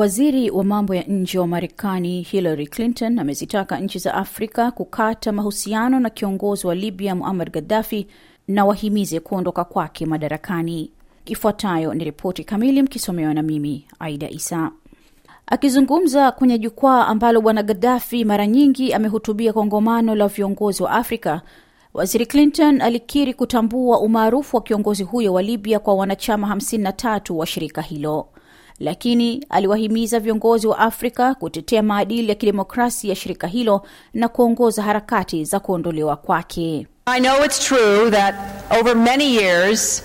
Waziri wa mambo ya nje wa Marekani Hillary Clinton amezitaka nchi za Afrika kukata mahusiano na kiongozi wa Libya Muammar Gaddafi na wahimize kuondoka kwake madarakani. Ifuatayo ni ripoti kamili, mkisomewa na mimi Aida Isa. Akizungumza kwenye jukwaa ambalo bwana Gaddafi mara nyingi amehutubia kongamano la viongozi wa Afrika, waziri Clinton alikiri kutambua umaarufu wa kiongozi huyo wa Libya kwa wanachama 53 wa shirika hilo, lakini aliwahimiza viongozi wa Afrika kutetea maadili ya kidemokrasi ya shirika hilo na kuongoza harakati za kuondolewa kwake. I know it's true that over many years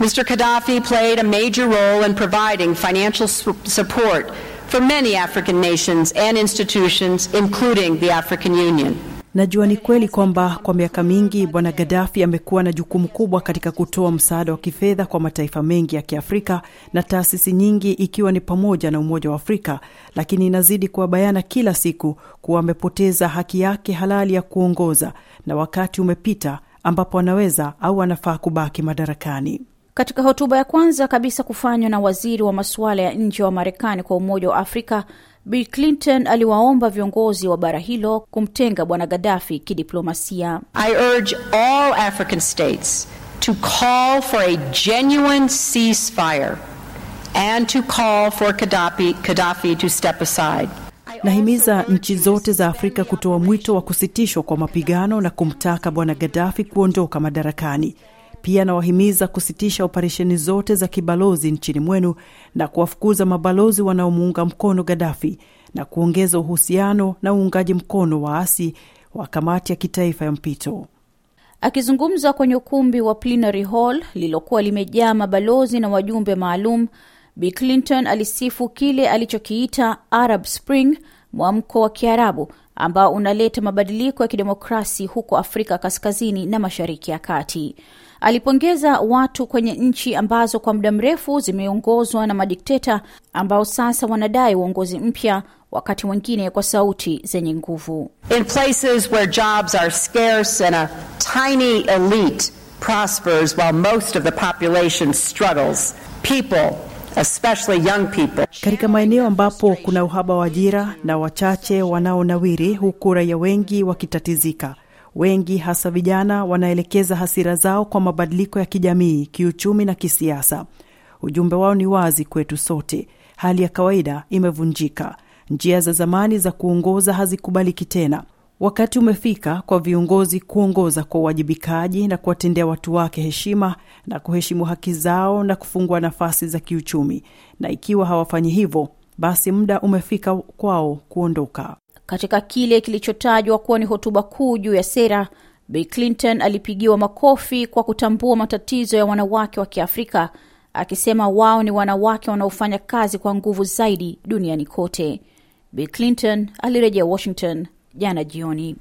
Mr. Gaddafi played a major role in providing financial support for many African nations and institutions including the African Union. Najua ni kweli kwamba kwa miaka mingi Bwana Gaddafi amekuwa na jukumu kubwa katika kutoa msaada wa kifedha kwa mataifa mengi ya Kiafrika na taasisi nyingi ikiwa ni pamoja na Umoja wa Afrika, lakini inazidi kuwa bayana kila siku kuwa amepoteza haki yake halali ya kuongoza na wakati umepita ambapo anaweza au anafaa kubaki madarakani. Katika hotuba ya kwanza kabisa kufanywa na waziri wa masuala ya nje wa Marekani kwa Umoja wa Afrika, Bill Clinton aliwaomba viongozi wa bara hilo kumtenga bwana Gaddafi kidiplomasia. I urge all African states to call for a genuine ceasefire and to call for Gaddafi, Gaddafi to step aside. Nahimiza nchi zote za Afrika kutoa mwito wa kusitishwa kwa mapigano na kumtaka bwana Gaddafi kuondoka madarakani. Pia anawahimiza kusitisha operesheni zote za kibalozi nchini mwenu na kuwafukuza mabalozi wanaomuunga mkono Gaddafi na kuongeza uhusiano na uungaji mkono waasi wa kamati ya kitaifa ya mpito. Akizungumza kwenye ukumbi wa Plenary Hall lililokuwa limejaa mabalozi na wajumbe maalum, Bi Clinton alisifu kile alichokiita Arab Spring, mwamko wa Kiarabu ambao unaleta mabadiliko ya kidemokrasi huko Afrika Kaskazini na Mashariki ya Kati. Alipongeza watu kwenye nchi ambazo kwa muda mrefu zimeongozwa na madikteta ambao sasa wanadai uongozi mpya, wakati mwingine kwa sauti zenye nguvu. In places where jobs are scarce and a tiny elite prospers while most of the population struggles, people especially young people. Katika maeneo ambapo kuna uhaba wa ajira na wachache wanaonawiri, huku raia wengi wakitatizika wengi hasa vijana wanaelekeza hasira zao kwa mabadiliko ya kijamii, kiuchumi na kisiasa. Ujumbe wao ni wazi kwetu sote: hali ya kawaida imevunjika, njia za zamani za kuongoza hazikubaliki tena. Wakati umefika kwa viongozi kuongoza kwa uwajibikaji na kuwatendea watu wake heshima na kuheshimu haki zao na kufungua nafasi za kiuchumi, na ikiwa hawafanyi hivyo, basi muda umefika kwao kuondoka. Katika kile kilichotajwa kuwa ni hotuba kuu juu ya sera, Bill Clinton alipigiwa makofi kwa kutambua matatizo ya wanawake wa Kiafrika, akisema wao ni wanawake wanaofanya kazi kwa nguvu zaidi duniani kote. Bi Clinton alirejea Washington jana jioni.